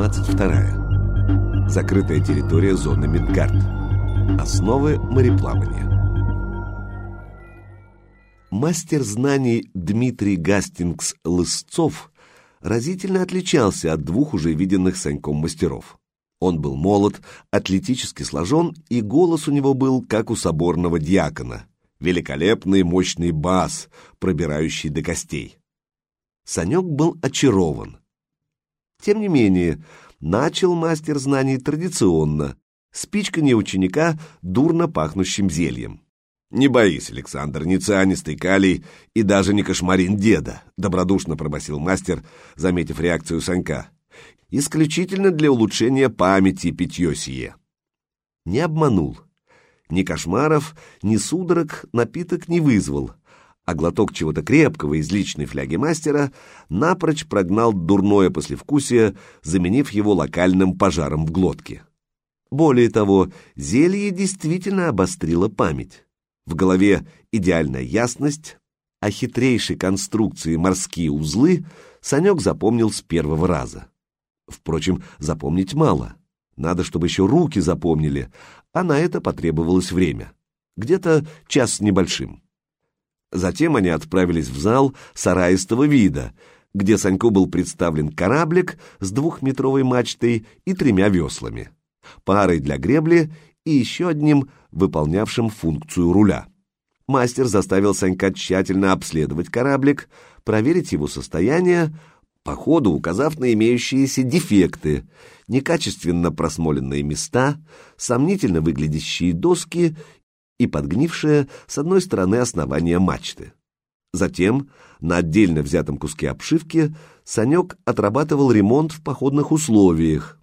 22. Закрытая территория зоны Мидгард. Основы мореплавания. Мастер знаний Дмитрий Гастингс-Лысцов разительно отличался от двух уже виденных Саньком мастеров. Он был молод, атлетически сложен, и голос у него был, как у соборного диакона. Великолепный мощный бас, пробирающий до костей. Санек был очарован. Тем не менее, начал мастер знаний традиционно, спичканье ученика дурно пахнущим зельем. «Не боись, Александр, не цианистый калий и даже не кошмарин деда», — добродушно пробасил мастер, заметив реакцию Санька. «Исключительно для улучшения памяти питье сие». Не обманул. Ни кошмаров, ни судорог напиток не вызвал, а глоток чего-то крепкого из личной фляги мастера напрочь прогнал дурное послевкусие, заменив его локальным пожаром в глотке. Более того, зелье действительно обострило память. В голове идеальная ясность, а хитрейшей конструкции морские узлы Санек запомнил с первого раза. Впрочем, запомнить мало. Надо, чтобы еще руки запомнили, а на это потребовалось время. Где-то час с небольшим. Затем они отправились в зал сараистого вида, где Саньку был представлен кораблик с двухметровой мачтой и тремя веслами, парой для гребли и еще одним, выполнявшим функцию руля. Мастер заставил Санька тщательно обследовать кораблик, проверить его состояние, по ходу указав на имеющиеся дефекты, некачественно просмоленные места, сомнительно выглядящие доски и подгнившее с одной стороны основание мачты. Затем на отдельно взятом куске обшивки Санек отрабатывал ремонт в походных условиях,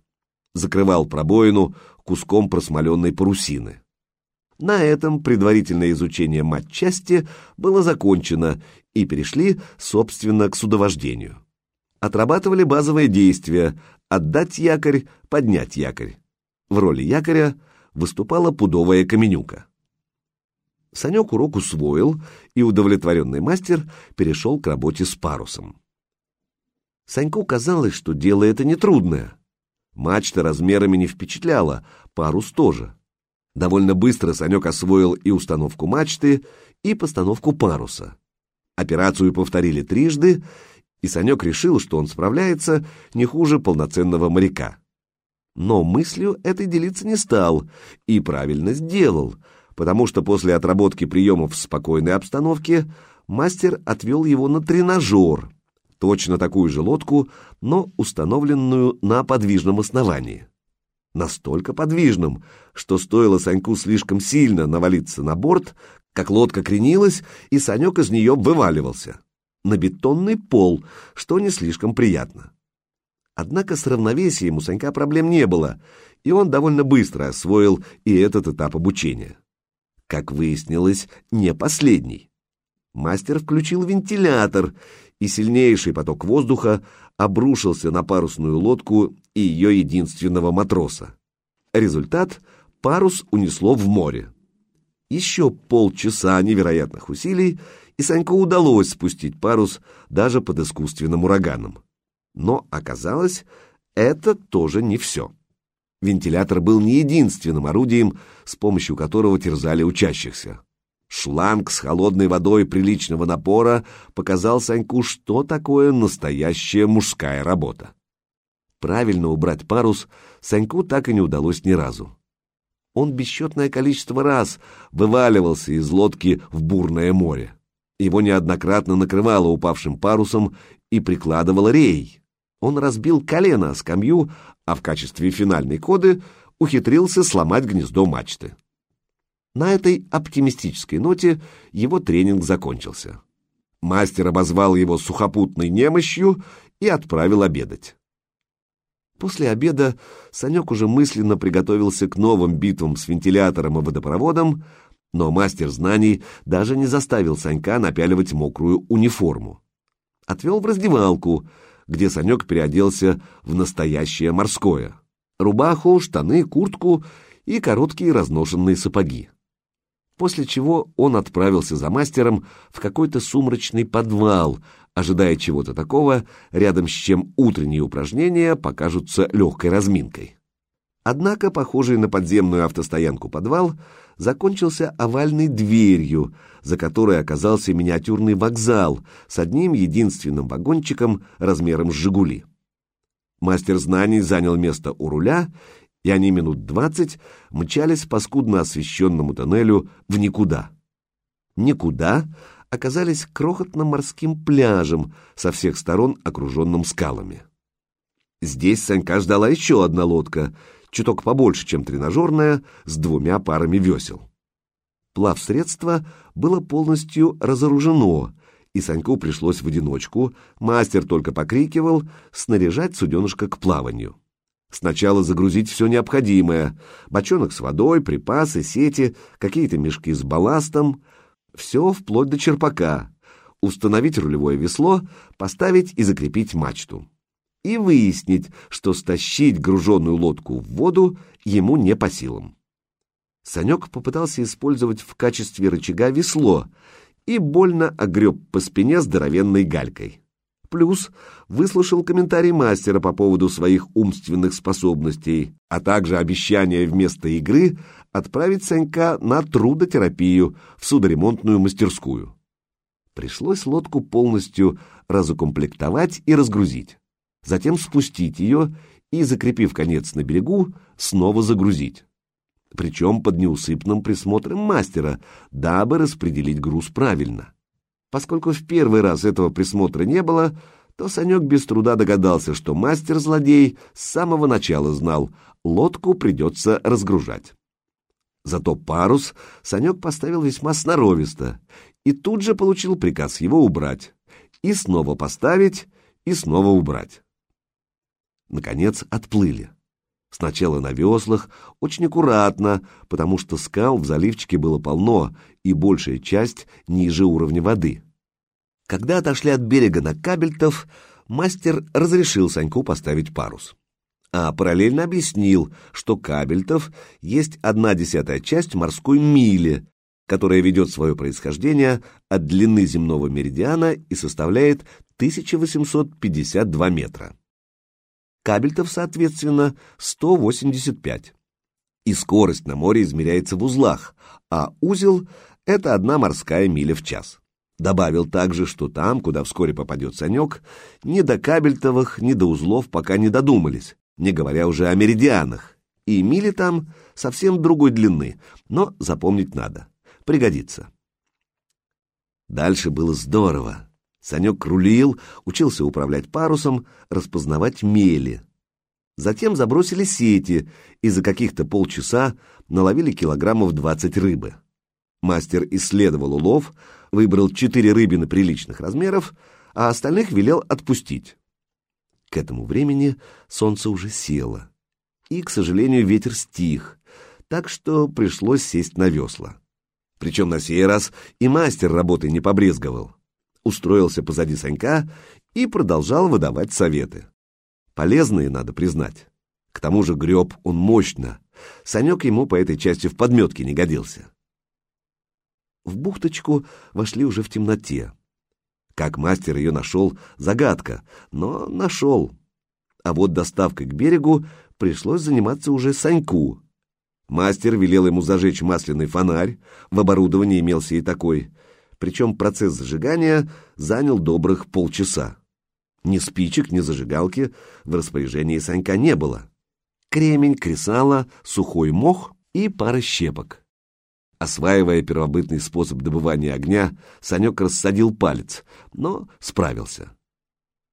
закрывал пробоину куском просмоленной парусины. На этом предварительное изучение матчасти было закончено и перешли, собственно, к судовождению. Отрабатывали базовые действия – отдать якорь, поднять якорь. В роли якоря выступала пудовая каменюка. Санек урок усвоил, и удовлетворенный мастер перешел к работе с парусом. Саньку казалось, что дело это нетрудное. Мачта размерами не впечатляла, парус тоже. Довольно быстро Санек освоил и установку мачты, и постановку паруса. Операцию повторили трижды, и Санек решил, что он справляется не хуже полноценного моряка. Но мыслью этой делиться не стал, и правильно сделал — потому что после отработки приемов в спокойной обстановке мастер отвел его на тренажер, точно такую же лодку, но установленную на подвижном основании. Настолько подвижным, что стоило Саньку слишком сильно навалиться на борт, как лодка кренилась, и Санек из нее вываливался. На бетонный пол, что не слишком приятно. Однако с равновесием у Санька проблем не было, и он довольно быстро освоил и этот этап обучения как выяснилось, не последний. Мастер включил вентилятор, и сильнейший поток воздуха обрушился на парусную лодку и ее единственного матроса. Результат — парус унесло в море. Еще полчаса невероятных усилий, и Саньку удалось спустить парус даже под искусственным ураганом. Но оказалось, это тоже не все. Вентилятор был не единственным орудием, с помощью которого терзали учащихся. Шланг с холодной водой приличного напора показал Саньку, что такое настоящая мужская работа. Правильно убрать парус Саньку так и не удалось ни разу. Он бесчетное количество раз вываливался из лодки в бурное море. Его неоднократно накрывало упавшим парусом и прикладывало рей. Он разбил колено о скамью, а в качестве финальной коды ухитрился сломать гнездо мачты. На этой оптимистической ноте его тренинг закончился. Мастер обозвал его сухопутной немощью и отправил обедать. После обеда Санек уже мысленно приготовился к новым битвам с вентилятором и водопроводом, но мастер знаний даже не заставил Санька напяливать мокрую униформу. Отвел в раздевалку — где Санек переоделся в настоящее морское. Рубаху, штаны, куртку и короткие разношенные сапоги. После чего он отправился за мастером в какой-то сумрачный подвал, ожидая чего-то такого, рядом с чем утренние упражнения покажутся легкой разминкой. Однако, похожий на подземную автостоянку подвал, закончился овальной дверью, за которой оказался миниатюрный вокзал с одним единственным вагончиком размером с «Жигули». Мастер знаний занял место у руля, и они минут двадцать мчались по скудно освещенному тоннелю в никуда. Никуда оказались крохотным морским пляжем, со всех сторон окруженным скалами. Здесь Санька ждала еще одна лодка, чуток побольше, чем тренажерная, с двумя парами весел. Плавсредство было полностью разоружено, и Саньку пришлось в одиночку, мастер только покрикивал, снаряжать суденышко к плаванию. Сначала загрузить все необходимое — бочонок с водой, припасы, сети, какие-то мешки с балластом, все вплоть до черпака, установить рулевое весло, поставить и закрепить мачту. И выяснить, что стащить груженную лодку в воду ему не по силам. Санек попытался использовать в качестве рычага весло и больно огреб по спине здоровенной галькой. Плюс выслушал комментарий мастера по поводу своих умственных способностей, а также обещание вместо игры отправить Санька на трудотерапию в судоремонтную мастерскую. Пришлось лодку полностью разукомплектовать и разгрузить, затем спустить ее и, закрепив конец на берегу, снова загрузить. Причем под неусыпным присмотром мастера, дабы распределить груз правильно. Поскольку в первый раз этого присмотра не было, то Санек без труда догадался, что мастер-злодей с самого начала знал, лодку придется разгружать. Зато парус Санек поставил весьма сноровисто и тут же получил приказ его убрать. И снова поставить, и снова убрать. Наконец отплыли. Сначала на веслах, очень аккуратно, потому что скал в заливчике было полно, и большая часть ниже уровня воды. Когда отошли от берега на кабельтов, мастер разрешил Саньку поставить парус. А параллельно объяснил, что кабельтов есть одна десятая часть морской мили, которая ведет свое происхождение от длины земного меридиана и составляет 1852 метра кабельтов, соответственно, 185. И скорость на море измеряется в узлах, а узел — это одна морская миля в час. Добавил также, что там, куда вскоре попадет Санек, ни до кабельтовых, ни до узлов пока не додумались, не говоря уже о меридианах. И мили там совсем другой длины, но запомнить надо. Пригодится. Дальше было здорово. Санек рулил, учился управлять парусом, распознавать мели. Затем забросили сети и за каких-то полчаса наловили килограммов 20 рыбы. Мастер исследовал улов, выбрал четыре рыбины приличных размеров, а остальных велел отпустить. К этому времени солнце уже село, и, к сожалению, ветер стих, так что пришлось сесть на весла. Причем на сей раз и мастер работы не побрезговал устроился позади Санька и продолжал выдавать советы. Полезные, надо признать. К тому же греб он мощно. Санек ему по этой части в подметке не годился. В бухточку вошли уже в темноте. Как мастер ее нашел, загадка, но нашел. А вот доставкой к берегу пришлось заниматься уже Саньку. Мастер велел ему зажечь масляный фонарь, в оборудовании имелся и такой, причем процесс зажигания занял добрых полчаса. Ни спичек, ни зажигалки в распоряжении Санька не было. Кремень, кресало, сухой мох и пара щепок. Осваивая первобытный способ добывания огня, Санек рассадил палец, но справился.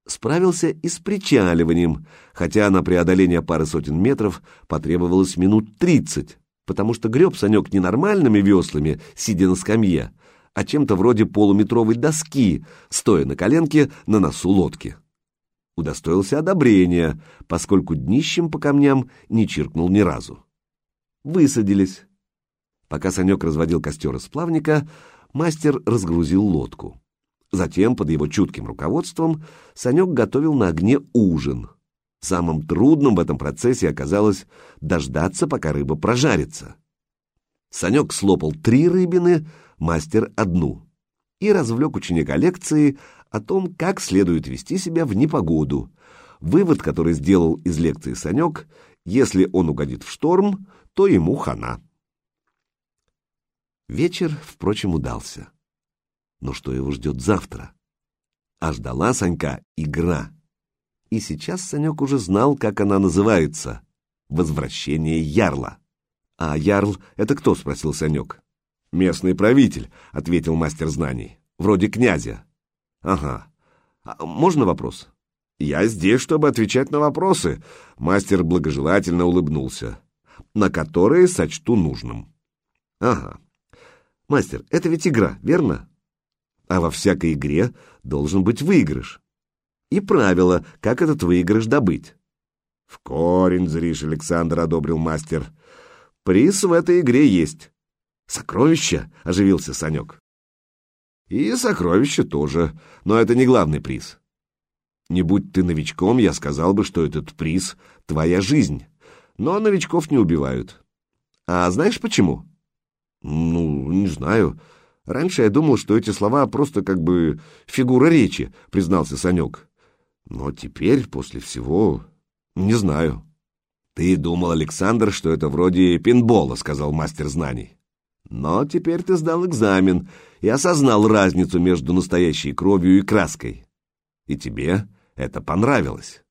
Справился и с причаливанием, хотя на преодоление пары сотен метров потребовалось минут тридцать, потому что греб Санек не нормальными веслами, сидя на скамье, а чем-то вроде полуметровой доски, стоя на коленке на носу лодки. Удостоился одобрения, поскольку днищем по камням не чиркнул ни разу. Высадились. Пока Санек разводил костер из плавника, мастер разгрузил лодку. Затем, под его чутким руководством, Санек готовил на огне ужин. Самым трудным в этом процессе оказалось дождаться, пока рыба прожарится. Санек слопал три рыбины, мастер одну, и развлек ученика лекции о том, как следует вести себя в непогоду. Вывод, который сделал из лекции Санек, если он угодит в шторм, то ему хана. Вечер, впрочем, удался. Но что его ждет завтра? А ждала Санька игра. И сейчас Санек уже знал, как она называется — «Возвращение Ярла». «А Ярл — это кто?» — спросил Санек. «Местный правитель», — ответил мастер знаний. «Вроде князя». «Ага. А можно вопрос?» «Я здесь, чтобы отвечать на вопросы», — мастер благожелательно улыбнулся, «на которые сочту нужным». «Ага. Мастер, это ведь игра, верно?» «А во всякой игре должен быть выигрыш. И правило, как этот выигрыш добыть». «В корень зришь, Александр», — одобрил мастер. «Приз в этой игре есть». «Сокровища?» — оживился Санек. «И сокровища тоже, но это не главный приз». Не будь ты новичком, я сказал бы, что этот приз — твоя жизнь. Но новичков не убивают. А знаешь почему? Ну, не знаю. Раньше я думал, что эти слова просто как бы фигура речи, признался Санек. Но теперь, после всего, не знаю. Ты думал, Александр, что это вроде пинбола, сказал мастер знаний. Но теперь ты сдал экзамен и осознал разницу между настоящей кровью и краской. И тебе это понравилось.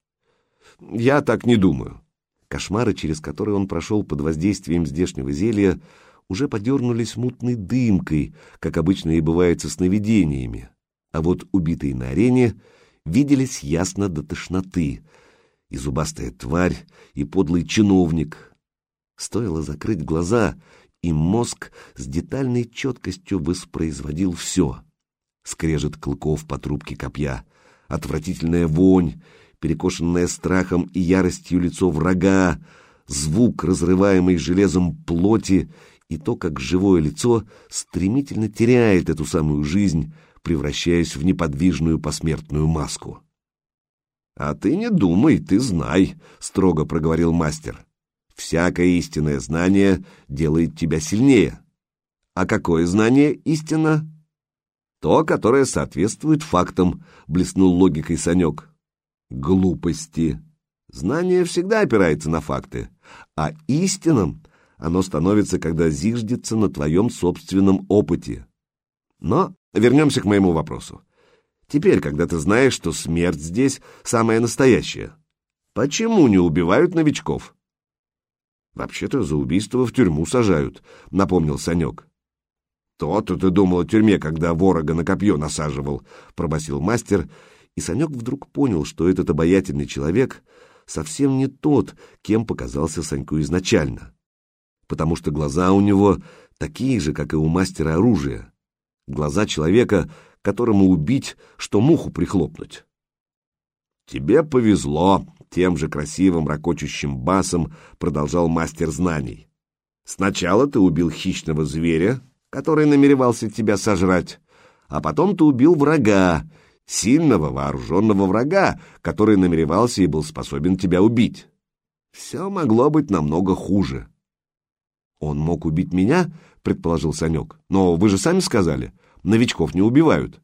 Я так не думаю. Кошмары, через которые он прошел под воздействием здешнего зелья, уже подернулись мутной дымкой, как обычно и бывает со сновидениями. А вот убитые на арене виделись ясно до тошноты. И зубастая тварь, и подлый чиновник. Стоило закрыть глаза, и мозг с детальной четкостью воспроизводил все. Скрежет клыков по трубке копья, отвратительная вонь, перекошенное страхом и яростью лицо врага, звук, разрываемый железом плоти, и то, как живое лицо стремительно теряет эту самую жизнь, превращаясь в неподвижную посмертную маску. «А ты не думай, ты знай», — строго проговорил мастер. «Всякое истинное знание делает тебя сильнее. А какое знание истина?» То, которое соответствует фактам, блеснул логикой Санек. Глупости. Знание всегда опирается на факты, а истинным оно становится, когда зиждется на твоем собственном опыте. Но вернемся к моему вопросу. Теперь, когда ты знаешь, что смерть здесь самая настоящая, почему не убивают новичков? Вообще-то за убийство в тюрьму сажают, напомнил Санек. «То-то ты думал о тюрьме, когда ворога на копье насаживал», — пробасил мастер, и Санек вдруг понял, что этот обаятельный человек совсем не тот, кем показался Саньку изначально. Потому что глаза у него такие же, как и у мастера оружия. Глаза человека, которому убить, что муху прихлопнуть. «Тебе повезло», — тем же красивым, ракочущим басом продолжал мастер знаний. «Сначала ты убил хищного зверя, который намеревался тебя сожрать, а потом ты убил врага, сильного вооруженного врага, который намеревался и был способен тебя убить. Все могло быть намного хуже. Он мог убить меня, предположил Санек, но вы же сами сказали, новичков не убивают.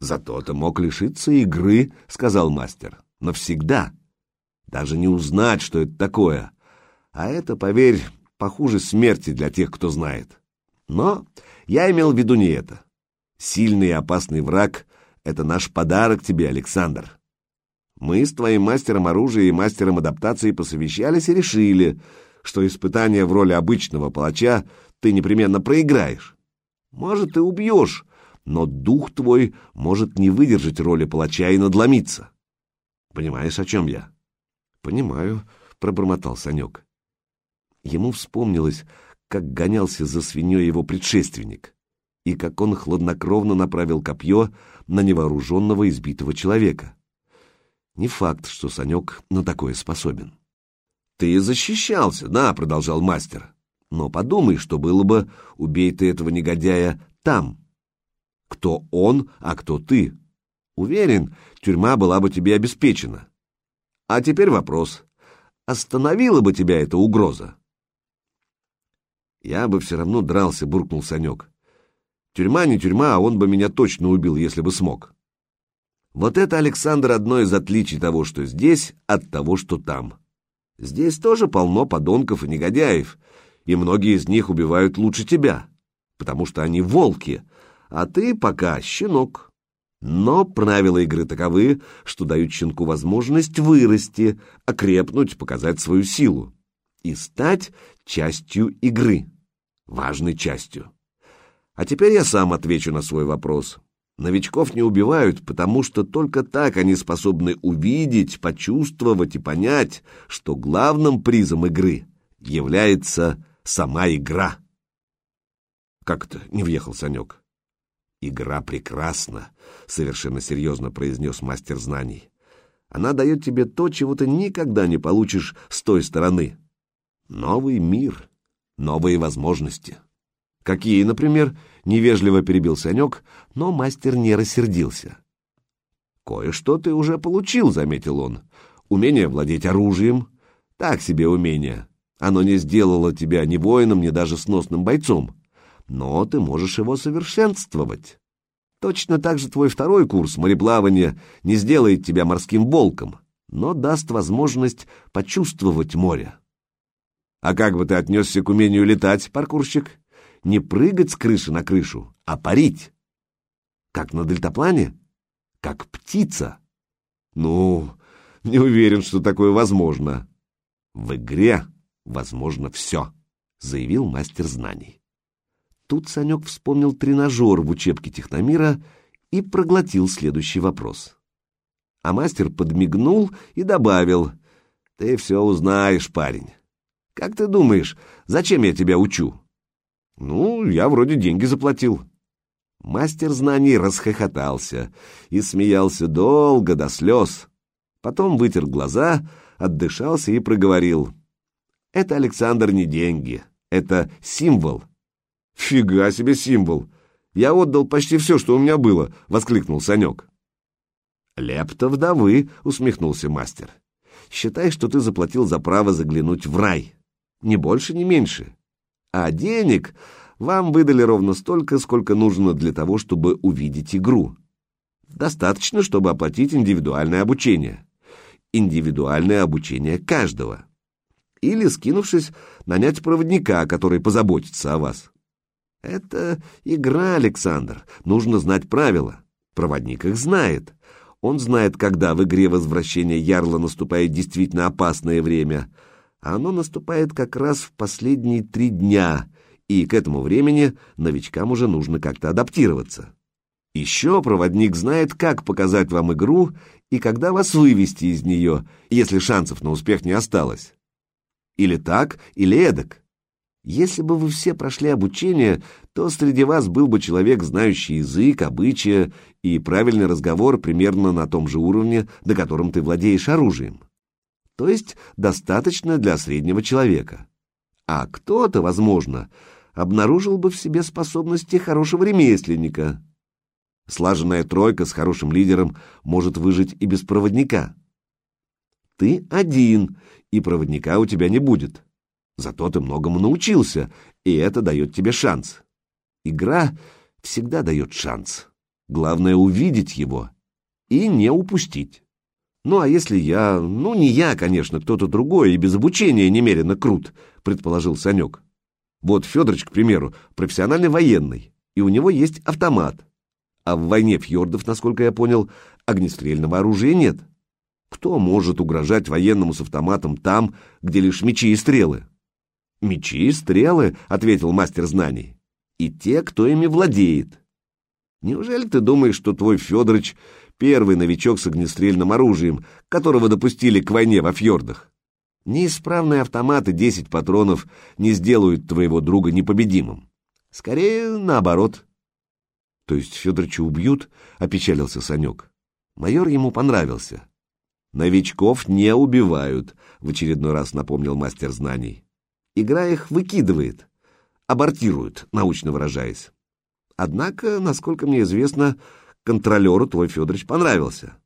Зато ты мог лишиться игры, сказал мастер, навсегда. Даже не узнать, что это такое. А это, поверь, похуже смерти для тех, кто знает. Но я имел в виду не это. Сильный и опасный враг — это наш подарок тебе, Александр. Мы с твоим мастером оружия и мастером адаптации посовещались и решили, что испытание в роли обычного палача ты непременно проиграешь. Может, ты убьешь, но дух твой может не выдержать роли палача и надломиться. Понимаешь, о чем я? Понимаю, пробормотал Санек. Ему вспомнилось, как гонялся за свиньей его предшественник, и как он хладнокровно направил копье на невооруженного избитого человека. Не факт, что Санек на такое способен. «Ты защищался, да», — продолжал мастер. «Но подумай, что было бы, убей ты этого негодяя там. Кто он, а кто ты? Уверен, тюрьма была бы тебе обеспечена. А теперь вопрос. Остановила бы тебя эта угроза?» Я бы все равно дрался, буркнул Санек. Тюрьма не тюрьма, а он бы меня точно убил, если бы смог. Вот это, Александр, одно из отличий того, что здесь, от того, что там. Здесь тоже полно подонков и негодяев, и многие из них убивают лучше тебя, потому что они волки, а ты пока щенок. Но правила игры таковы, что дают щенку возможность вырасти, окрепнуть, показать свою силу и стать частью игры, важной частью. А теперь я сам отвечу на свой вопрос. Новичков не убивают, потому что только так они способны увидеть, почувствовать и понять, что главным призом игры является сама игра. Как это не въехал Санек? Игра прекрасна, совершенно серьезно произнес мастер знаний. Она дает тебе то, чего ты никогда не получишь с той стороны. Новый мир, новые возможности. Какие, например, невежливо перебил Санек, но мастер не рассердился. «Кое-что ты уже получил», — заметил он. «Умение владеть оружием. Так себе умение. Оно не сделало тебя ни воином, ни даже сносным бойцом. Но ты можешь его совершенствовать. Точно так же твой второй курс мореплавания не сделает тебя морским волком, но даст возможность почувствовать море. А как бы ты отнесся к умению летать, паркурщик? не прыгать с крыши на крышу, а парить. Как на дельтаплане? Как птица. Ну, не уверен, что такое возможно. В игре возможно все, заявил мастер знаний. Тут Санек вспомнил тренажер в учебке техномира и проглотил следующий вопрос. А мастер подмигнул и добавил, «Ты все узнаешь, парень. Как ты думаешь, зачем я тебя учу?» Ну, я вроде деньги заплатил. Мастер знаний расхохотался и смеялся долго до слез. Потом вытер глаза, отдышался и проговорил. Это, Александр, не деньги. Это символ. Фига себе символ. Я отдал почти все, что у меня было, воскликнул Санек. Лепта вдовы, усмехнулся мастер. Считай, что ты заплатил за право заглянуть в рай. Ни больше, ни меньше. А денег вам выдали ровно столько, сколько нужно для того, чтобы увидеть игру. Достаточно, чтобы оплатить индивидуальное обучение. Индивидуальное обучение каждого. Или, скинувшись, нанять проводника, который позаботится о вас. Это игра, Александр. Нужно знать правила. Проводник их знает. Он знает, когда в игре возвращения Ярла наступает действительно опасное время — а оно наступает как раз в последние три дня, и к этому времени новичкам уже нужно как-то адаптироваться. Еще проводник знает, как показать вам игру и когда вас вывести из нее, если шансов на успех не осталось. Или так, или эдак. Если бы вы все прошли обучение, то среди вас был бы человек, знающий язык, обычаи и правильный разговор примерно на том же уровне, до котором ты владеешь оружием то есть достаточно для среднего человека. А кто-то, возможно, обнаружил бы в себе способности хорошего ремесленника. Слаженная тройка с хорошим лидером может выжить и без проводника. Ты один, и проводника у тебя не будет. Зато ты многому научился, и это дает тебе шанс. Игра всегда дает шанс. Главное увидеть его и не упустить. Ну, а если я... Ну, не я, конечно, кто-то другой и без обучения немерено крут, предположил Санек. Вот Федорович, к примеру, профессиональный военный, и у него есть автомат. А в войне фьордов, насколько я понял, огнестрельного оружия нет. Кто может угрожать военному с автоматом там, где лишь мечи и стрелы? Мечи и стрелы, ответил мастер знаний. И те, кто ими владеет. Неужели ты думаешь, что твой Федорович первый новичок с огнестрельным оружием, которого допустили к войне во фьордах. Неисправные автоматы 10 патронов не сделают твоего друга непобедимым. Скорее, наоборот. То есть Федоровича убьют, опечалился Санек. Майор ему понравился. Новичков не убивают, в очередной раз напомнил мастер знаний. Игра их выкидывает, абортирует, научно выражаясь. Однако, насколько мне известно, контролеру твой Федорович понравился.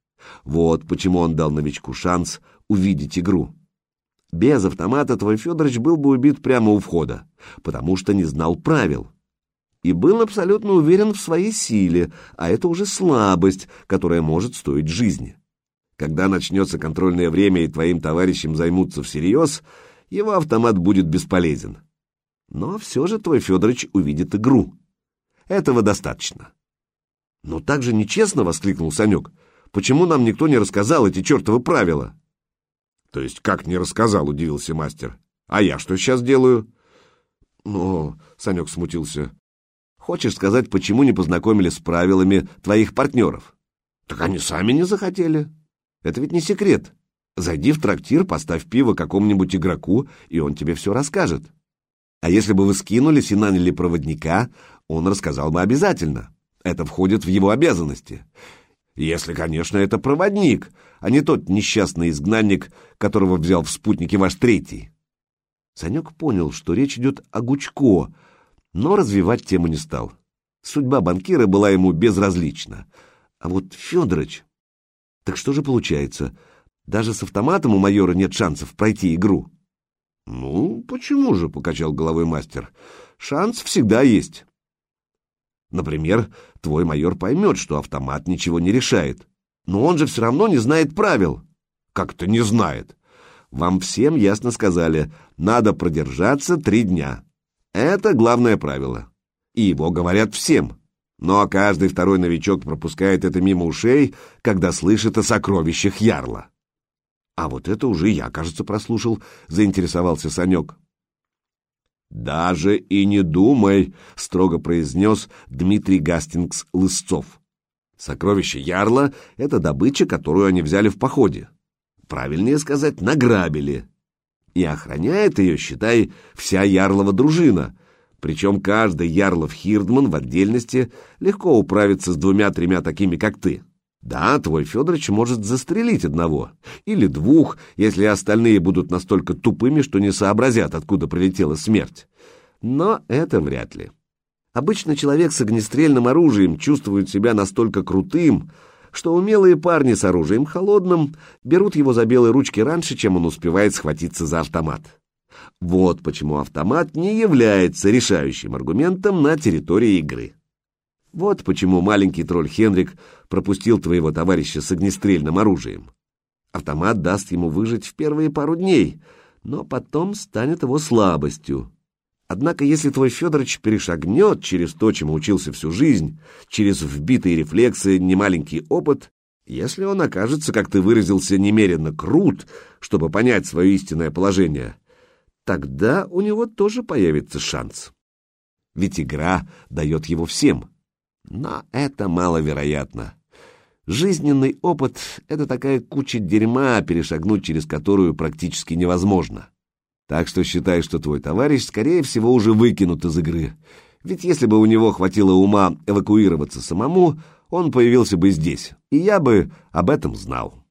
Вот почему он дал новичку шанс увидеть игру. Без автомата твой Федорович был бы убит прямо у входа, потому что не знал правил. и был абсолютно уверен в своей силе, а это уже слабость, которая может стоить жизни. Когда начнется контрольное время и твоим товарищам займутся всерьез, его автомат будет бесполезен. Но все же твой Федорович увидит игру. Этого достаточно. «Но так же нечестно!» — воскликнул Санек. «Почему нам никто не рассказал эти чертовы правила?» «То есть как не рассказал?» — удивился мастер. «А я что сейчас делаю?» «Но...» — Санек смутился. Хочешь сказать, почему не познакомили с правилами твоих партнеров? Так они сами не захотели. Это ведь не секрет. Зайди в трактир, поставь пиво какому-нибудь игроку, и он тебе все расскажет. А если бы вы скинулись и наняли проводника, он рассказал бы обязательно. Это входит в его обязанности. Если, конечно, это проводник, а не тот несчастный изгнанник, которого взял в спутники ваш третий. Санек понял, что речь идет о Гучко, но развивать тему не стал. Судьба банкира была ему безразлична. А вот Федорович... Так что же получается? Даже с автоматом у майора нет шансов пройти игру? Ну, почему же, покачал головой мастер. Шанс всегда есть. Например, твой майор поймет, что автомат ничего не решает. Но он же все равно не знает правил. Как-то не знает. Вам всем ясно сказали, надо продержаться три дня. Это главное правило. И его говорят всем. Но каждый второй новичок пропускает это мимо ушей, когда слышит о сокровищах Ярла. А вот это уже я, кажется, прослушал, заинтересовался Санек. «Даже и не думай», — строго произнес Дмитрий Гастингс Лысцов. «Сокровище Ярла — это добыча, которую они взяли в походе. Правильнее сказать, награбили и охраняет ее, считай, вся Ярлова дружина, причем каждый Ярлов Хирдман в отдельности легко управится с двумя-тремя такими, как ты. Да, твой Федорович может застрелить одного, или двух, если остальные будут настолько тупыми, что не сообразят, откуда прилетела смерть. Но это вряд ли. Обычно человек с огнестрельным оружием чувствует себя настолько крутым, что умелые парни с оружием холодным берут его за белые ручки раньше, чем он успевает схватиться за автомат. Вот почему автомат не является решающим аргументом на территории игры. Вот почему маленький тролль Хенрик пропустил твоего товарища с огнестрельным оружием. Автомат даст ему выжить в первые пару дней, но потом станет его слабостью. Однако, если твой Федорович перешагнет через то, чему учился всю жизнь, через вбитые рефлексы, немаленький опыт, если он окажется, как ты выразился, немерено крут, чтобы понять свое истинное положение, тогда у него тоже появится шанс. Ведь игра дает его всем. Но это маловероятно. Жизненный опыт — это такая куча дерьма, перешагнуть через которую практически невозможно. Так что считай, что твой товарищ, скорее всего, уже выкинут из игры. Ведь если бы у него хватило ума эвакуироваться самому, он появился бы здесь, и я бы об этом знал.